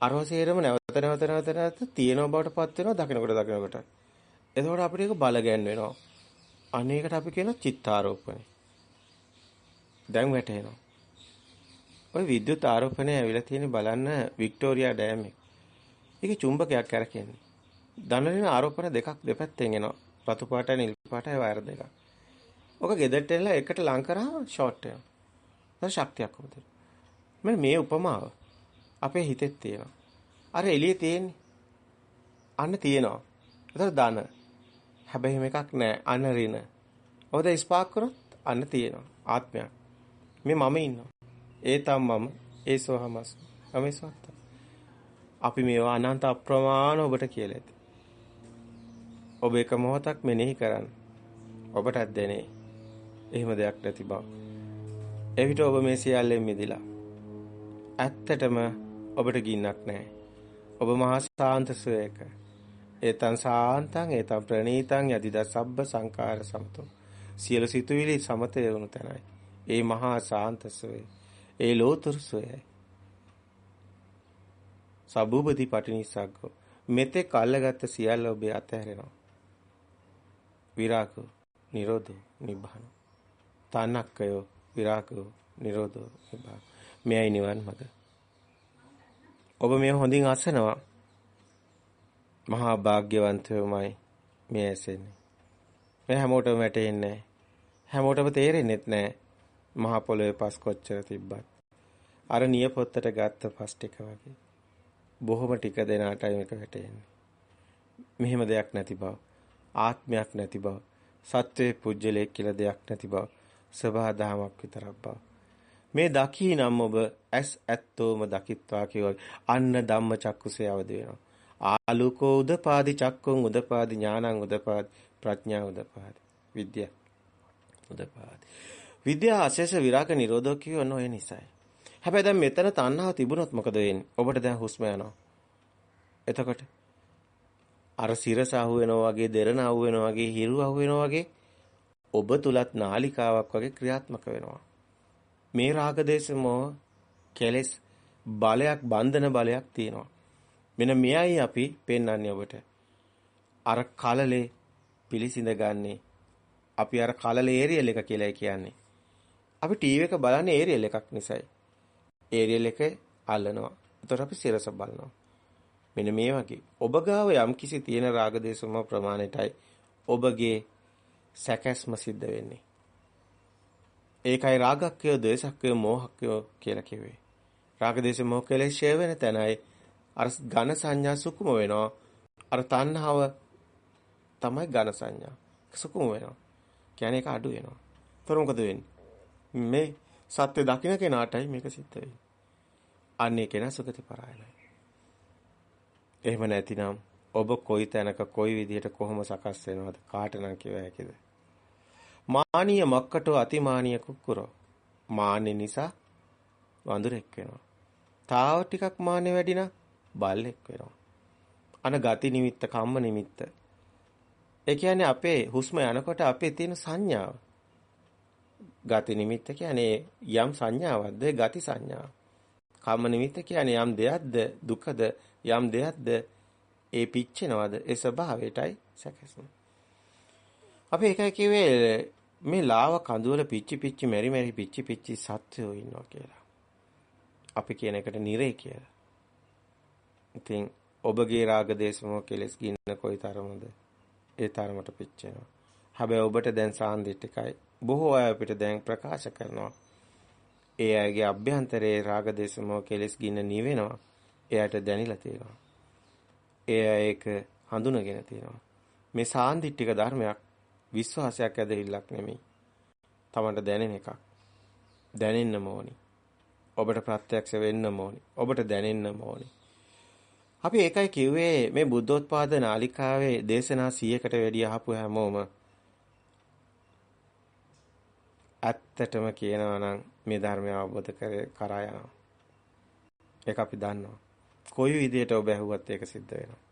අරවසේරම නැවත නැවත නැවත නැවත තියෙනව බවට පත් වෙනවා දකිනකොට දකිනකොට. එතකොට අපිට ඒක බල ගැන්වෙනවා. අනේකට අපි කියන චිත්තාරෝපණය. දැන් වැටෙනවා. ওই විද්‍යුත් ආරෝපණය ඇවිල්ලා තියෙන බලන්න වික්ටෝරියා ඩෑම් එක. ඒකේ චුම්බකයක් කරකෙන්නේ. දනරින ආරෝපණ දෙකක් දෙපැත්තෙන් එනවා. රතු පාටයි නිල් පාටයි වයර් දෙකක්. ඔක ගෙදරට එලා එකට ලං කරාම ෂෝට් වෙනවා. ඒක ශක්තියක් උපදිනවා. මෙන්න මේ උපමාව අපේ හිතෙත් තියෙනවා. අර එළියේ තියෙන්නේ. අන්න තියෙනවා. ඒතර ධන. හැබැයි මේකක් නෑ අනරින. ඔබ දැන් ස්පාක් කරොත් අන්න තියෙනවා. ආත්මයක්. මේ මම ඉන්නවා. ඒ තම මම ඒ සෝහමස්. අමේසවත්. අපි මේවා අනන්ත අප්‍රමාණ ඔබට කියලා ඇති. ඔබ එක මොහොතක් මෙනෙහි කරන්න. ඔබටත් දැනේ. එහෙම දෙයක් නැති බව. එවිට ඔබ මේ සියල්ලෙන් මිදිලා. ඇත්තටම ඔබට ගින්නක් නැහැ. ඔබ මහා සාන්ත සුවයක. ඒතං සාන්තං ඒතං ප්‍රණීතං යදිද සබ්බ සංකාර සමතෝ. සියලු සිතුවිලි සමතය වුණු තැනයි. ඒ මහා සාන්ත සුවය. ඒ ලෝතුරු සුවයයි. සබුබති පටිනිස්සග්ගෝ. මෙතෙක් අල්ලගත්ත සියල්ල ඔබේ අතහැරෙනවා. විරාගෝ, නිරෝධෝ, නිබ්බාන. තණ්හක්කයෝ, විරාගෝ, නිරෝධෝ, නිබ්බාන. මෙයයි නිවන් මඟ. ඔබ මේ හොඳින් අසනවා. මහා භාග්‍යවන්තයෝමයි මේ ඇසෙන්නේ. මේ හැමෝටම වැටෙන්නේ හැමෝටම තේරෙන්නේත් නැහැ. මහා පොළොවේ පස් කොච්චර තිබ්බත්. අර නියපොත්තට ගත්ත පස් ටික වගේ. බොහොම ටික දෙනාටයි මේක වැටෙන්නේ. මෙහෙම දෙයක් නැති බව. ආත්මයක් නැති බව. සත්වයේ පුජ්‍යලයක් කියලා දෙයක් නැති බව. සබහා දහමක් විතරක් බව. මේ දකී නම් ඔබ ඇස් ඇත්තෝම දකිත්වා කියවල අන්න ධම්ම චක්කුසේ අවදි වෙනවා. ආලෝකෝ උදපාදි චක්කුං උදපාදි ඥානං උදපාදි ප්‍රඥා උදපාදි විද්‍යා උදපාදි විද්‍යා අශේෂ විරාග නිරෝධෝ කියවන ඔය නිසායි. හැබැයි දැන් මෙතන තණ්හාව තිබුණොත් මොකද වෙන්නේ? ඔබට දැන් හුස්ම යනවා. එතකොට අර සිරස අහු වෙනවා වගේ, දෙරණ අහු වෙනවා වගේ, හිරු අහු වෙනවා වගේ ඔබ තුලත් නාලිකාවක් වගේ ක්‍රියාත්මක වෙනවා. මේ රාග දේශ මොහ කෙලස් බලයක් බන්ධන බලයක් තියෙනවා. මෙන්න මෙයයි අපි පෙන්වන්නේ ඔබට. අර කලලේ පිළිසිඳ ගන්නේ අපි අර කලලේ ඒරියල් එක කියලා කියන්නේ. අපි ටීවී එක බලන්නේ ඒරියල් එකක් නිසායි. ඒරියල් එක අල්ලනවා. එතකොට අපි සිරස බලනවා. මෙන්න මේ වගේ. ඔබ ගාව යම්කිසි තියෙන රාග දේශම ප්‍රමාණයටයි ඔබගේ සැකැස්ම සිද්ධ වෙන්නේ. ඒකයි රාගක්කය, ද්වේෂක්කය, මෝහක්කය කියලා කිව්වේ. රාග දේශ මොහ කෙලෙස් ෂය වෙන තැනයි අර ඝන සංඥා සුකුම වෙනවා. අර තණ්හාව තමයි ඝන සංඥා. සුකුම වෙනවා. කියන්නේ ඒක අඩු වෙනවා. ඒතර මොකද වෙන්නේ? මේ සත්‍ය දකින්න කෙනාටයි මේක සිද්ධ වෙන්නේ. අන්නේ කෙනා සුගති පරායනයි. එහෙම නැතිනම් ඔබ කොයි තැනක කොයි විදිහට කොහොම සකස් වෙනවද කාටනම් කිව හැකිද? මානීය මක්කටෝ අතිමානීය කුක්කුරෝ. මාන්නේ නිසා වඳුරෙක් වෙනවා. තාව ටිකක් මාන්නේ වැඩි නම් බල්ලෙක් වෙනවා. අන ගති නිමිත්ත කම්ම නිමිත්ත. ඒ කියන්නේ අපේ හුස්ම යනකොට අපේ තියෙන සංඥාව. ගති නිමිත්ත කියන්නේ යම් සංඥාවක්ද ගති සංඥාව. කම්ම නිමිත්ත කියන්නේ යම් දෙයක්ද දුකද යම් දෙයක්ද ඒ පිච්චෙනවද ඒ ස්වභාවයටයි සැකසෙන. අපි එකයි කිව්වේ මේ ලාව කඳුවල පිච්චි පිච්චි මෙරි මෙරි පිච්චි පිච්චි සත්වයෝ ඉන්නවා කියලා. අපි කියන එකට නිරේ කියලා. ඉතින් ඔබගේ රාග දේශමෝ කෙලස් ගින්න කොයි තරමද? ඒ තරමට පිච්චෙනවා. හැබැයි ඔබට දැන් සාන්දිටිකයි. බොහෝ අය අපිට දැන් ප්‍රකාශ කරනවා. ඒ අයගේ අභ්‍යන්තරයේ රාග දේශමෝ කෙලස් ගින්න නිවෙනවා. එයාට දැනිලා තියෙනවා. ඒ අය ඒක හඳුනගෙන තියෙනවා. මේ සාන්දිටික ධර්මයක් විශ්වාසයක් ඇදහිල්ලක් නෙමෙයි. තමන්ට දැනෙන එකක්. දැනෙන්නම ඕනි. ඔබට ප්‍රත්‍යක්ෂ වෙන්නම ඕනි. ඔබට දැනෙන්නම ඕනි. අපි ඒකයි කිව්වේ මේ බුද්ධෝත්පාද නාලිකාවේ දේශනා 100කට වැඩි අහපු හැමෝම ඇත්තටම කියනවා නම් මේ ධර්මය අවබෝධ කරා යනවා. ඒක අපි දන්නවා. කොයි විදියට ඔබ ඇහුවත් ඒක සිද්ධ වෙනවා.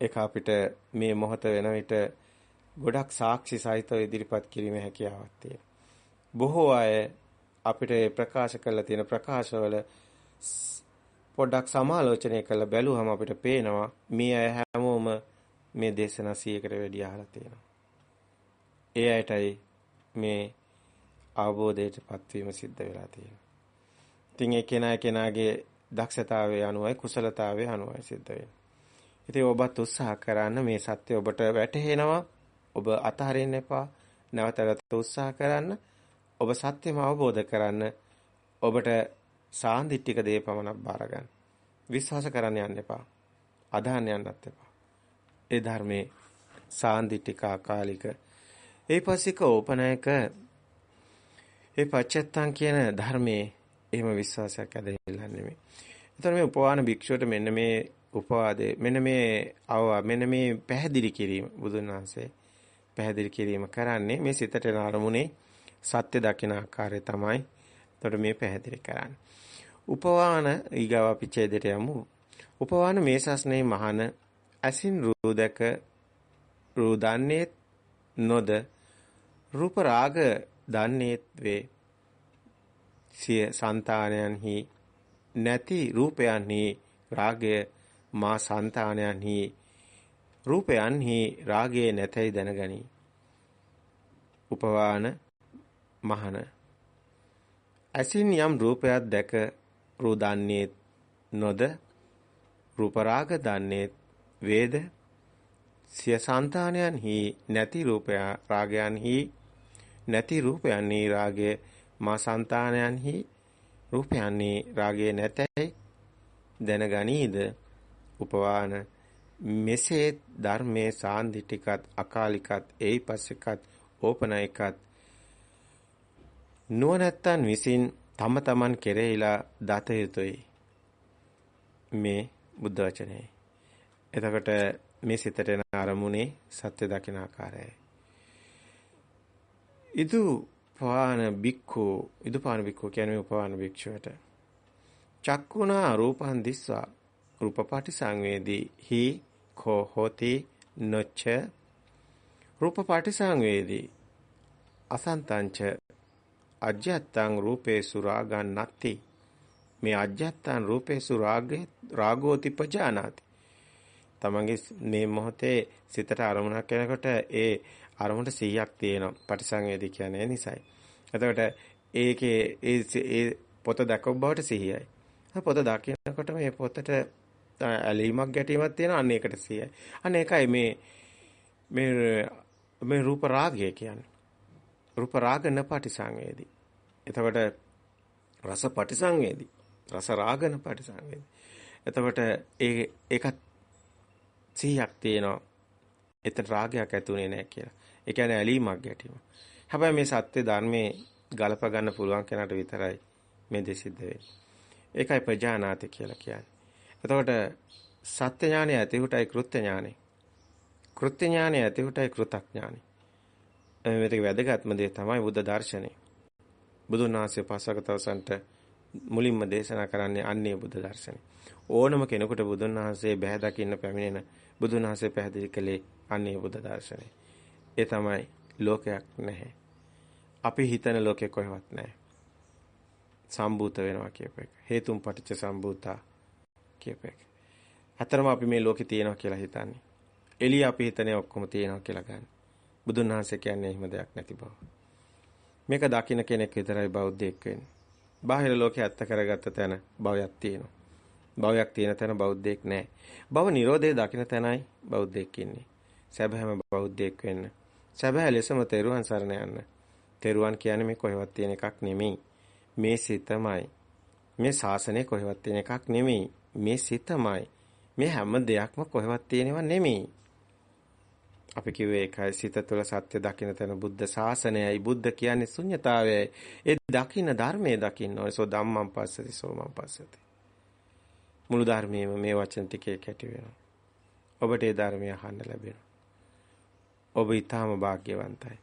ඒක අපිට මේ මොහොත වෙන විට ගොඩක් සාක්ෂි සහිතව ඉදිරිපත් කිරීමේ හැකියාවක් තියෙනවා. බොහෝ අය අපිට ප්‍රකාශ කරලා තියෙන ප්‍රකාශවල පොඩ්ඩක් සමාලෝචනය කරලා බැලුවම අපිට පේනවා මේ අය හැමෝම මේ දේශනා 100කට වැඩි අහලා තියෙනවා. ඒ අයටයි මේ අවබෝධයටපත් වීම සිද්ධ වෙලා තියෙනවා. ඉතින් ඒ කෙනා කෙනාගේ දක්ෂතාවයේ අනුවයි කුසලතාවයේ අනුවයි සිද්ධ වෙන්නේ. ඉතින් ඔබත් උත්සාහ කරන්න මේ සත්‍ය ඔබට වැටහෙනවා. ඔබ අතහරින්න එපා. නැවතත් උත්සාහ කරන්න. ඔබ සත්‍යම අවබෝධ කරන්න. ඔබට සාන්දිටික දේ පමණක් බාර ගන්න. විශ්වාස කරන්න යන්න එපා. අදහන්න යන්නත් එපා. ඒ ධර්මයේ සාන්දිටික අකාලික ඒපස්සික ඕපනයක ඒ පච්චත්තං කියන ධර්මයේ එහෙම විශ්වාසයක් ඇදහිලා නෙමෙයි. එතන මේ උපවාන භික්ෂුවට මෙන්න මේ උපවාදේ මෙන්න මේ අව මෙන්න මේ පැහැදිලි කිරීම බුදුන් වහන්සේ පැහැදිලි කිරීම කරන්නේ මේ සිතට අරමුණේ සත්‍ය දකින ආකාරය තමයි. එතකොට මේ පැහැදිලි කරන්නේ. උපවාන ඊගාව අපි ඡේදයට යමු. උපවාන මේ ශාස්ත්‍රයේ මහාන අසින් රූ දැක රූ දන්නේ නොද රූප රාග දන්නේත් වේ. සිය సంతානයන්හි නැති රූපයන්හි රාගය මා సంతානයන්හි රූපයන්හි රාගයේ නැතයි දැනගනි. උපවාන මහන. ඇසින් යම් රූපයක් දැක රූ දන්නේ නොද රූප රාග දන්නේ වේද? සිය సంతානයන්හි නැති රූපය රාගයන්හි නැති රූපයන්හි රාගය මා సంతානයන්හි රූපයන්හි රාගය නැතයි දැනගනීද? උපවාන මෙසේ ධර්මයේ සාන්දිටිකත් අකාලිකත් ඒයිපස්සකත් ඕපනයිකත් නුවණැත්තන් විසින් තම තමන් කෙරෙහිලා දත යුතුයි මේ බුද්ධ වචනේ. එතකොට මේ සිතට එන අරමුණේ සත්‍ය දකින ආකාරයයි. ඉදු පවාන බික්ඛු ඉදුපාන බික්ඛු කියන්නේ උපවාන භික්ෂුවට චක්කුණා රූපං දිස්වා රූපපාටි සංවේදී හි කෝ හෝති නොච්ච. රූපපාටි සංවේදී අසන්තංච අජ්ජත්තං රූපේසු රාගං නත්ති මේ අජ්ජත්තං රූපේසු රාගේ රාගෝති පජානාති. තමන්ගේ මේ මොහොතේ සිතට අරමුණක් එනකොට ඒ අරමුණට 100ක් තියෙනවා. පටිසංවේදී කියන්නේ නිසයි. එතකොට ඒකේ ඒ පොත දැකව බවට 100යි පොත දකිනකොට මේ පොතට ඇලීමක් ගැටීමක් තියෙනවා අන්න ඒකට 100යි අන්න ඒකයි මේ මේ මේ රූප රාගය කියන්නේ රූප රාග නපටිසංවේදී. එතකොට රස පටිසංවේදී. රස රාග නපටිසංවේදී. එතකොට ඒ ඒකත් 100ක් තියෙනවා. එතන රාගයක් ඇතුනේ නැහැ කියලා. ඒ කියන්නේ ඇලීමක් ගැටීමක්. හැබැයි මේ සත්‍ය ධර්මයේ ගලප ගන්න පුළුවන් කෙනාට විතරයි මේ දෙ සිද්ධ වෙන්නේ. ඒකයි ප්‍රජානාති කියලා කියන්නේ. එතකොට සත්‍ය ඥානය ඇතිහුටයි කෘත්‍ය ඥානෙ. කෘත්‍ය ඥානය ඇතිහුටයි කෘතඥානෙ. මේක වැදගත්ම දේ තමයි බුද්ධ දර්ශනය. බුදුන් වහන්සේ පස්වගතවසන්ට මුලින්ම දේශනා කරන්නේ අන්නේ බුද්ධ දර්ශනය. ඕනම කෙනෙකුට බුදුන් වහන්සේ බැහැ දකින්න පැමිණෙන බුදුන් වහන්සේ පැහැදිලි කළේ අන්නේ බුද්ධ දර්ශනය. ඒ තමයි ලෝකයක් නැහැ. අපි හිතන ලෝකේ කොහෙවත් නැහැ. සම්භූත වෙනවා කියප එක. හේතුම් පටිච්ච සම්භූතා කියප එක. අතරම අපි මේ ලෝකේ තියෙනවා කියලා හිතන්නේ. එළිය අපි හිතන්නේ ඔක්කොම තියෙනවා කියලා ගන්න. බුදුන් වහන්සේ කියන්නේ එහෙම දෙයක් නැති බව. මේක දකින්න කෙනෙක් විතරයි බෞද්ධයෙක් වෙන්නේ. බාහිර ලෝකේ ඇත්ත කරගත්ත තැන භවයක් තියෙනවා. භවයක් තියෙන තැන බෞද්ධයෙක් නැහැ. භව නිරෝධය දකින්න තැනයි බෞද්ධයෙක් ඉන්නේ. සැබෑම බෞද්ධයෙක් වෙන්න. සැබෑ ලෙසම තෙරුවන් සරණ යන්න. තෙරුවන් කියන්නේ මේ කොහෙවත් තියෙන එකක් නෙමෙයි. මේ සිතමයි. මේ ශාසනය කොහෙවත් තියෙන එකක් නෙමෙයි. මේ සිතමයි. මේ හැම දෙයක්ම කොහෙවත් තියෙනව නෙමෙයි. අපි කිව්වේ ඒකයි සිත තුළ සත්‍ය දකින්න තැන බුද්ධ ශාසනයයි බුද්ධ කියන්නේ ශුන්්‍යතාවයයි. ඒ දකින්න ධර්මයේ දකින්න ඕනේ. සෝ ධම්මං පස්සති සෝමං පස්සති. මුළු ධර්මයේම මේ වචන ටිකේ කැටි වෙනවා. ඔබට ඒ ධර්මය අහන්න ලැබෙනවා. ඔබ ඊටාම වාග්යවන්තයි.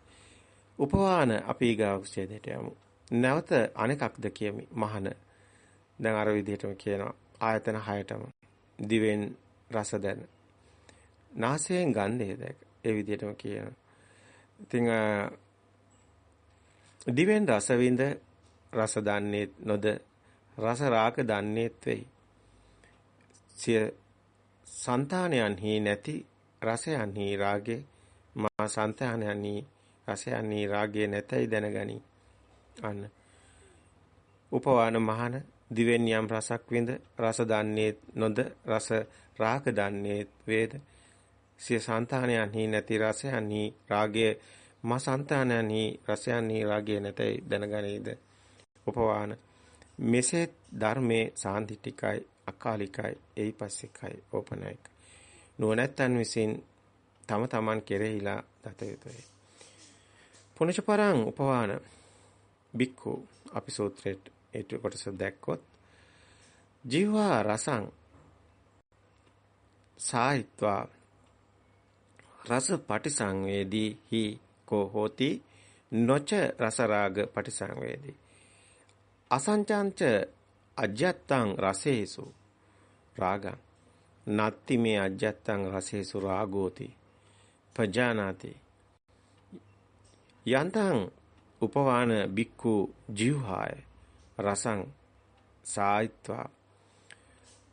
උපවාන අපි ගාව ඡේදයට යමු. නැවත අනෙකක්ද කියමි. මහන. දැන් අර විදිහටම කියනවා. ආයතන හයටම දිවෙන් රස දැන නාසයෙන් ගන්ධය දැක ඒ විදිහටම කියන. ඉතින් දිවෙන් රස විඳ රස දන්නේ නොද රස රාග දන්නේත් වෙයි. සිය సంతානයන්හි නැති රසයන්හි රාගේ මා సంతානයන්හි රසයන්හි රාගේ නැතයි දැනගනි. අන්න. උපවාන මහාන දිවෙන් යම් රසක් විඳ රස දන්නේ නොද රස රාග දන්නේ වේද? සිය సంతානයන්හි නැති රසයන්හි රාගය මා సంతානයන්හි රසයන්හි රාගය නැතයි දැනගනේද? උපවාන. මෙසේ ධර්මයේ සාන්තිටිකයි අකාලිකයි ඒයිපස්සිකයි ඕපනයික. නුවණැත්තන් විසින් තම තමන් කෙරෙහිලා දත යුතුය. පුනචපරං උපවාන. බික්ඛු අපි සූත්‍රයේ ඒ කොටස දැක්කොත් ජීවා රසං සාහිත්වා රස පටිසංවේදී හි කෝ හෝති නොච රස රාග පටිසංවේදී. අසංචාංච අජ්ජත්තං රසේසු රාගං. නත්ති මේ අජ්ජත්තං රසේසු රාගෝති පජානාති. යන්තං උපවාන බික්ඛු ජීවහාය. රසං සායිත්වා.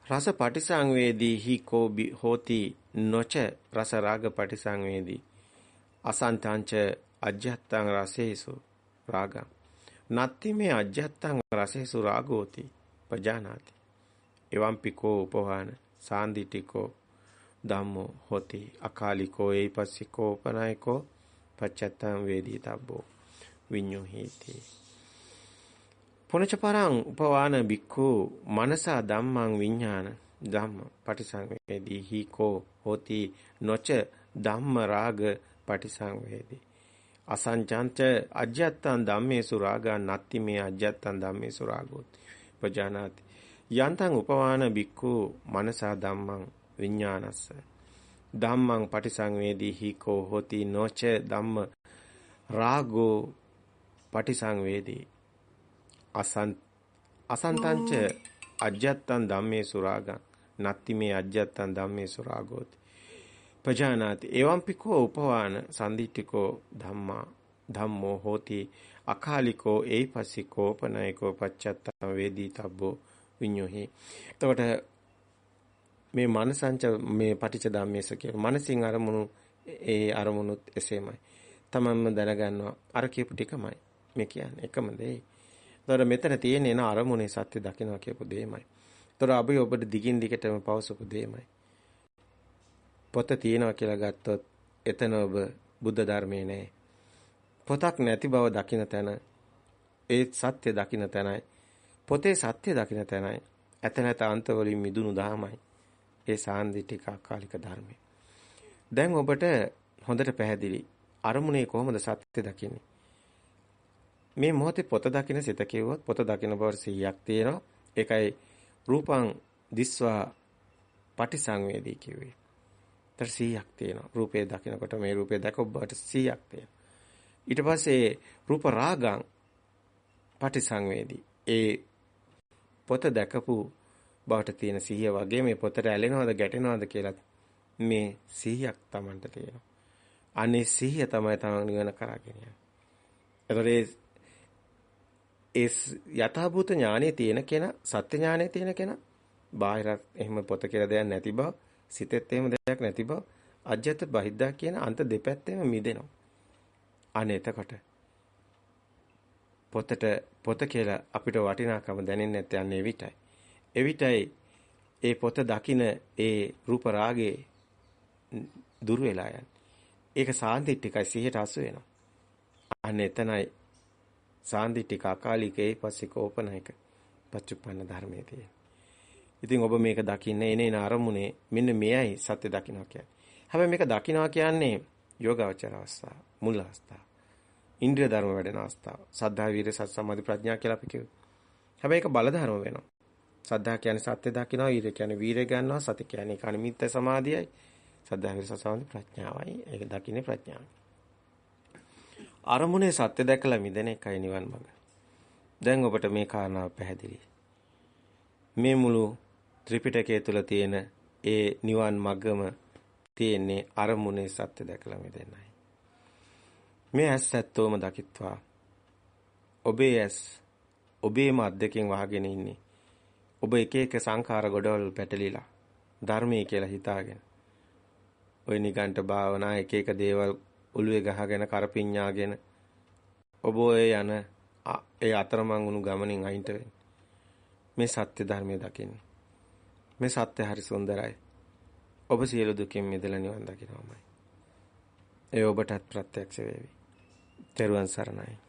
රස පටිසංවේදී හි කෝ හෝති නොච රස රාග පටිසංවේදී. අසන්තංච අජ්ජත්තං රසේසු රාගං. නත්ති මේ අජ්ජත්තං රසේසු රාගෝති පජානාති. එවම්පිකෝ උපවාන සාන්දිටිකෝ ධම්මෝ හොති අකාලිකෝ ඒපස්සිකෝ උපනායකෝ පච්චත්තං වේදී තබ්බෝ විඤ්ඤෝහීති. පුනච පරං උපවාන බික්ඛු මනසා ධම්මං විඥාන ධම්ම පටිසංවේදී හීකෝ හෝති නොච ධම්ම රාග පටිසංවේදී. අසංචාන්ත අජ්ජත්තං ධම්මේසු රාගා නත්ති මේ අජ්ජත්තං ධම්මේසු රාගෝත්. පජානාති යන්තං උපවාන බික්ඛු මනසා ධම්මං විඥානස්ස ධම්මං පටිසංවේදී හීකෝ හෝති නොච ධම්ම රාගෝ පටිසංවේදී. අසන් අසන්තංච අජ්ජත්තං ධම්මේසු රාගං නත්ති මේ අජ්ජත්තං ධම්මේසු රාගෝති පජානාති එවම්පිකෝ උපවාන සම්දිට්ඨිකෝ ධම්මා ධම්මෝ හෝති. අකාලිකෝ ඒපසිකෝ පනයිකෝ පච්චත්තං වේදී තබ්බෝ විඤ්ඤෝහි. එතකොට මේ මනසංච මේ පටිච්ච ධම්මේස කියන මනසින් අරමුණු ඒ අරමුණුත් එසේමයි. තමන්ම දැනගන්නවා. අර කියපු ටිකමයි. මේ කියන්නේ. එකම දෙයි එතකොට මෙතන තියෙන එන අරමුණේ සත්‍ය දකිනවා කියපු දෙයමයි. එතකොට අපි ඔබට දිගින් දිගටම පවසපු දෙයමයි. පොත තියෙනවා කියලා ගත්තොත් එතන ඔබ බුද්ධ ධර්මයේ නැහැ. පොතක් නැති බව දකින තැන ඒ සත්‍ය දකින තැනයි පොතේ සත්‍ය දකින තැනයි ඇතනත අන්තවලින් මිදුණු දහමයි ඒ සාන්දිටික අකාලික ධර්මය. දැන් ඔබට හොඳට පැහැදිලි. අරමුණේ කොහොමද සත්‍ය දකින්නේ? මේ මොහොතේ පොත දකින්න සිත කිව්වොත් පොත දකින්න බවට 100ක් තියෙනවා. ඒකයි රූපං දිස්වා පටිසංවේදී කිව්වේ. තර 100ක් තියෙනවා. රූපේ දකිනකොට මේ රූපේ දැක ඔබට 100ක් තියෙනවා. ඊට පස්සේ රූප රාගං පටිසංවේදී. ඒ පොත දැකපු බවට තියෙන සිහිය වගේ මේ පොතට ඇලෙනවද ගැටෙනවද කියලා මේ සිහියක් Tamanට තියෙනවා. අනේ සිහිය තමයි තමන් නිවන කරගෙන යන්නේ. ඒතකොට ඒ යථාභූත ඥානයේ තියෙන කෙනා සත්‍ය ඥානයේ තියෙන කෙනා බාහිරත් එහෙම පොත කියලා දෙයක් නැති බව සිතෙත් එහෙම දෙයක් නැති බව අජ්‍යත බහිද්දා කියන අන්ත දෙපැත්තෙම මිදෙනවා. අනේ එතකොට පොතට පොත කියලා අපිට වටිනාකම දැනෙන්නේ නැත්te යන්නේ එවිටයි. එවිටයි ඒ පොත දකින ඒ රූප රාගේ දුර වෙලා යන්නේ. ඒක සාන්දිටිකයි 100ට 80 වෙනවා. අන්න එතනයි සාන්දිටික අකාලිකේ පස්සේ කෝපනයික පච්චුප්පන්න ධර්මයේ තියෙන. ඉතින් ඔබ මේක දකින්න එනේන අරමුණේ මෙන්න මෙයයි සත්‍ය දකින්නවා කියන්නේ. හැබැයි මේක දකින්නවා කියන්නේ යෝගාවචර අවස්ථාව, මුල් අවස්ථාව. ඉන්ද්‍රිය ධර්ම වැඩෙන අවස්ථාව. සද්ධා විරිය සත් සමාධි ප්‍රඥා කියලා අපි කියුවා. හැබැයි ඒක බල ධර්ම වෙනවා. සද්ධා කියන්නේ සත්‍ය දකින්නවා, විරිය කියන්නේ වීරිය ගන්නවා, සති කියන්නේ කනිමිත්ත සමාධියයි. සද්ධා විරිය සත් සමාධි ප්‍රඥාවයි. ඒක දකින්නේ ප්‍රඥාවයි. අරමුණේ සත්‍ය දැකලා මිදෙන එකයි නිවන් මඟ. දැන් ඔබට මේ කාරණාව පැහැදිලි. මේ මුළු ත්‍රිපිටකය තුල තියෙන ඒ නිවන් මඟම තියෙන්නේ අරමුණේ සත්‍ය දැකලා මිදෙන්නයි. මේ ඇස් ඇත්තෝම දකිත්වා. ඔබේ ඇස් ඔබේම අද්දකින් වහගෙන ඉන්නේ. ඔබ එක එක සංඛාර ගොඩවල් පැටලිලා ධර්මයේ කියලා හිතාගෙන. ওই නිගණ්ඨ භාවනා එක එක දේවල් ඔළුවේ ගහගෙන කරපිඤ්ඤාගෙන ඔබ ඔය යන ඒ අතරමං වුණු ගමනින් අයින්ට වෙන්න. මේ සත්‍ය ධර්මය දකින්න. මේ සත්‍ය හරි සුන්දරයි. ඔබ සියලු දුකින් මිදලා නිවන් දකින්නමයි. ඒ ඔබටත් ප්‍රත්‍යක්ෂ වේවි. තෙරුවන් සරණයි.